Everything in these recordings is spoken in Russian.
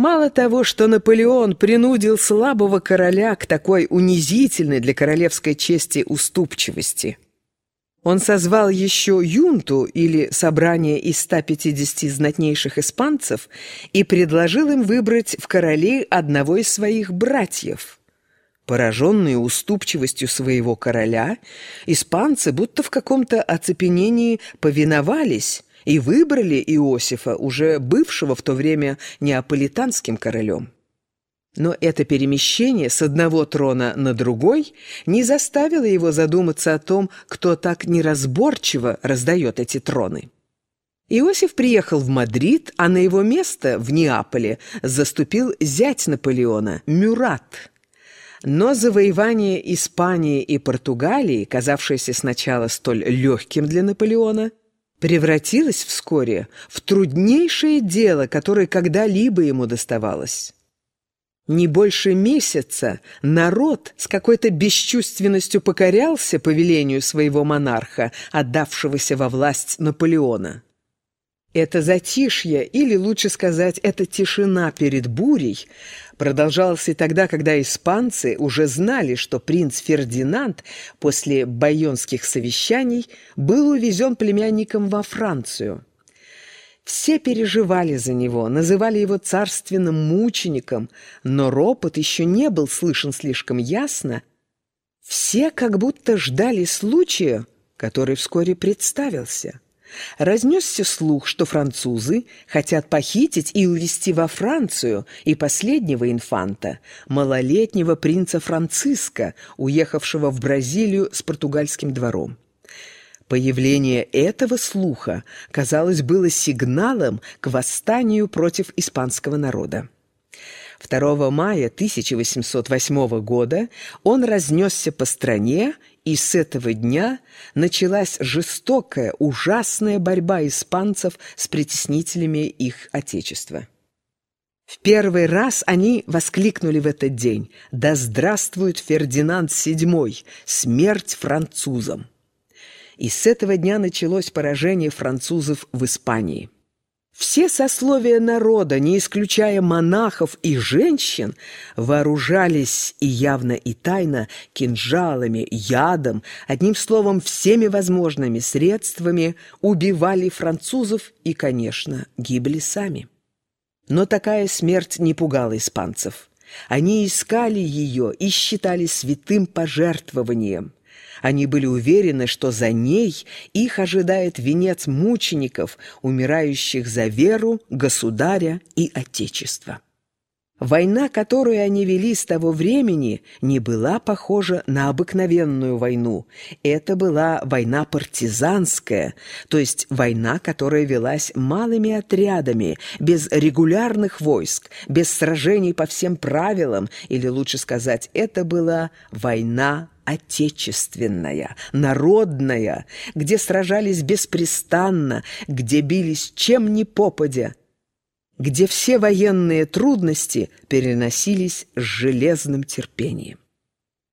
Мало того, что Наполеон принудил слабого короля к такой унизительной для королевской чести уступчивости, он созвал еще юнту или собрание из 150 знатнейших испанцев и предложил им выбрать в короле одного из своих братьев. Пораженные уступчивостью своего короля, испанцы будто в каком-то оцепенении повиновались, и выбрали Иосифа, уже бывшего в то время неаполитанским королем. Но это перемещение с одного трона на другой не заставило его задуматься о том, кто так неразборчиво раздает эти троны. Иосиф приехал в Мадрид, а на его место в Неаполе заступил зять Наполеона Мюрат. Но завоевание Испании и Португалии, казавшееся сначала столь легким для Наполеона, превратилось вскоре в труднейшее дело, которое когда-либо ему доставалось. Не больше месяца народ с какой-то бесчувственностью покорялся повелению своего монарха, отдавшегося во власть Наполеона. Это затишье, или лучше сказать, эта тишина перед бурей, продолжалась и тогда, когда испанцы уже знали, что принц Фердинанд после байонских совещаний был увезен племянником во Францию. Все переживали за него, называли его царственным мучеником, но ропот еще не был слышен слишком ясно. Все как будто ждали случая, который вскоре представился. Разнесся слух, что французы хотят похитить и увезти во Францию и последнего инфанта, малолетнего принца Франциска, уехавшего в Бразилию с португальским двором. Появление этого слуха, казалось, было сигналом к восстанию против испанского народа. 2 мая 1808 года он разнесся по стране и с этого дня началась жестокая, ужасная борьба испанцев с притеснителями их отечества. В первый раз они воскликнули в этот день «Да здравствует Фердинанд VII! Смерть французам!» И с этого дня началось поражение французов в Испании. Все сословия народа, не исключая монахов и женщин, вооружались и явно и тайно кинжалами, ядом, одним словом, всеми возможными средствами убивали французов и, конечно, гибли сами. Но такая смерть не пугала испанцев. Они искали ее и считали святым пожертвованием. Они были уверены, что за ней их ожидает венец мучеников, умирающих за веру, государя и отечество. Война, которую они вели с того времени, не была похожа на обыкновенную войну. Это была война партизанская, то есть война, которая велась малыми отрядами, без регулярных войск, без сражений по всем правилам, или лучше сказать, это была война отечественная, народная, где сражались беспрестанно, где бились чем ни попадя, где все военные трудности переносились с железным терпением.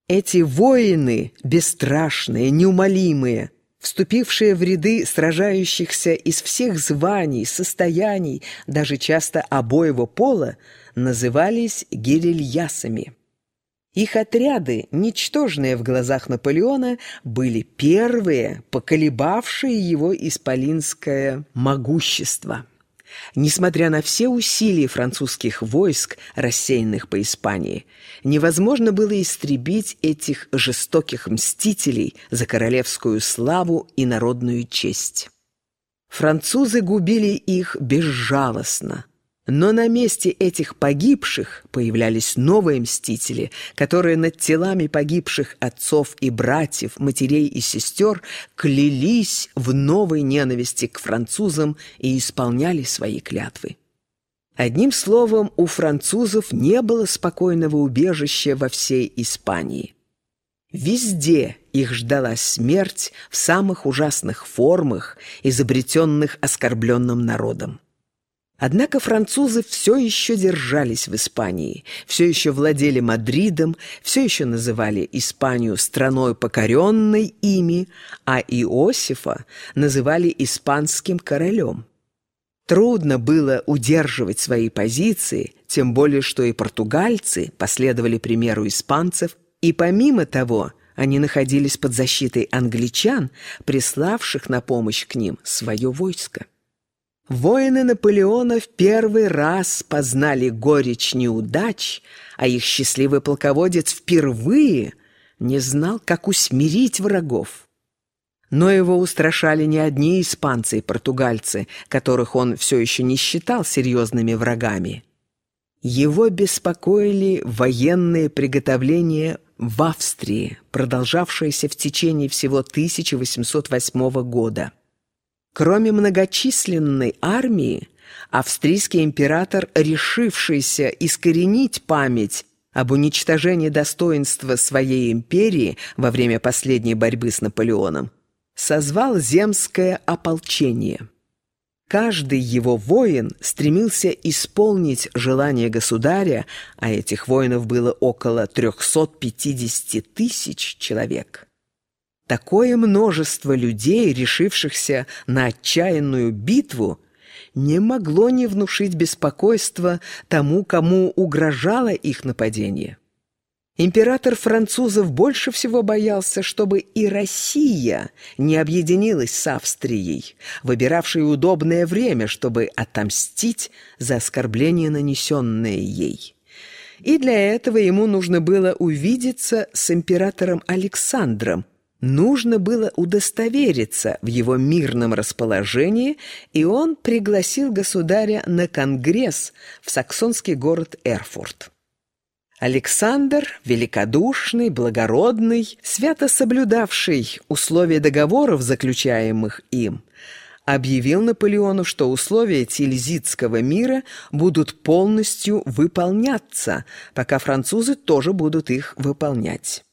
Эти воины, бесстрашные, неумолимые, вступившие в ряды сражающихся из всех званий, состояний, даже часто обоего пола, назывались гирильясами. Их отряды, ничтожные в глазах Наполеона, были первые, поколебавшие его исполинское могущество. Несмотря на все усилия французских войск, рассеянных по Испании, невозможно было истребить этих жестоких мстителей за королевскую славу и народную честь. Французы губили их безжалостно – но на месте этих погибших появлялись новые мстители, которые над телами погибших отцов и братьев, матерей и сестер клялись в новой ненависти к французам и исполняли свои клятвы. Одним словом, у французов не было спокойного убежища во всей Испании. Везде их ждала смерть в самых ужасных формах, изобретенных оскорбленным народом. Однако французы все еще держались в Испании, все еще владели Мадридом, все еще называли Испанию страной покоренной ими, а Иосифа называли испанским королем. Трудно было удерживать свои позиции, тем более что и португальцы последовали примеру испанцев, и помимо того они находились под защитой англичан, приславших на помощь к ним свое войско. Воины Наполеона в первый раз познали горечь неудач, а их счастливый полководец впервые не знал, как усмирить врагов. Но его устрашали не одни испанцы и португальцы, которых он все еще не считал серьезными врагами. Его беспокоили военные приготовления в Австрии, продолжавшиеся в течение всего 1808 года. Кроме многочисленной армии, австрийский император, решившийся искоренить память об уничтожении достоинства своей империи во время последней борьбы с Наполеоном, созвал земское ополчение. Каждый его воин стремился исполнить желание государя, а этих воинов было около 350 тысяч человек. Такое множество людей, решившихся на отчаянную битву, не могло не внушить беспокойства тому, кому угрожало их нападение. Император французов больше всего боялся, чтобы и Россия не объединилась с Австрией, выбиравшей удобное время, чтобы отомстить за оскорбление, нанесенное ей. И для этого ему нужно было увидеться с императором Александром, нужно было удостовериться в его мирном расположении, и он пригласил государя на конгресс в саксонский город Эрфурт. Александр, великодушный, благородный, свято соблюдавший условия договоров, заключаемых им, объявил Наполеону, что условия Тильзитского мира будут полностью выполняться, пока французы тоже будут их выполнять.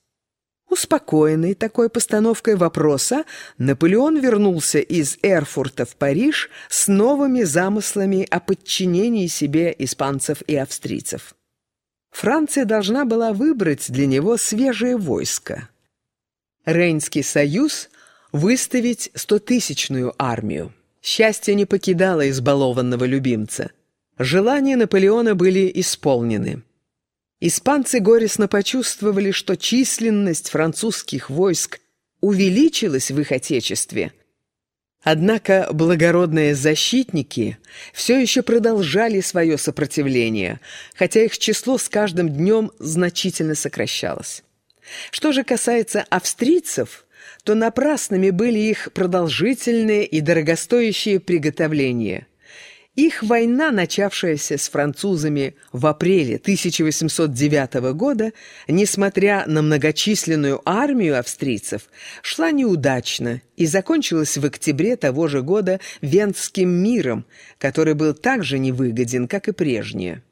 Успокоенный такой постановкой вопроса, Наполеон вернулся из Эрфурта в Париж с новыми замыслами о подчинении себе испанцев и австрийцев. Франция должна была выбрать для него свежее войско. Рейнский союз выставить стотысячную армию. Счастье не покидало избалованного любимца. Желания Наполеона были исполнены. Испанцы горестно почувствовали, что численность французских войск увеличилась в их отечестве – Однако благородные защитники все еще продолжали свое сопротивление, хотя их число с каждым днем значительно сокращалось. Что же касается австрийцев, то напрасными были их продолжительные и дорогостоящие приготовления – их война, начавшаяся с французами в апреле 1809 года, несмотря на многочисленную армию австрийцев, шла неудачно и закончилась в октябре того же года Венским миром, который был так же невыгоден, как и прежнее.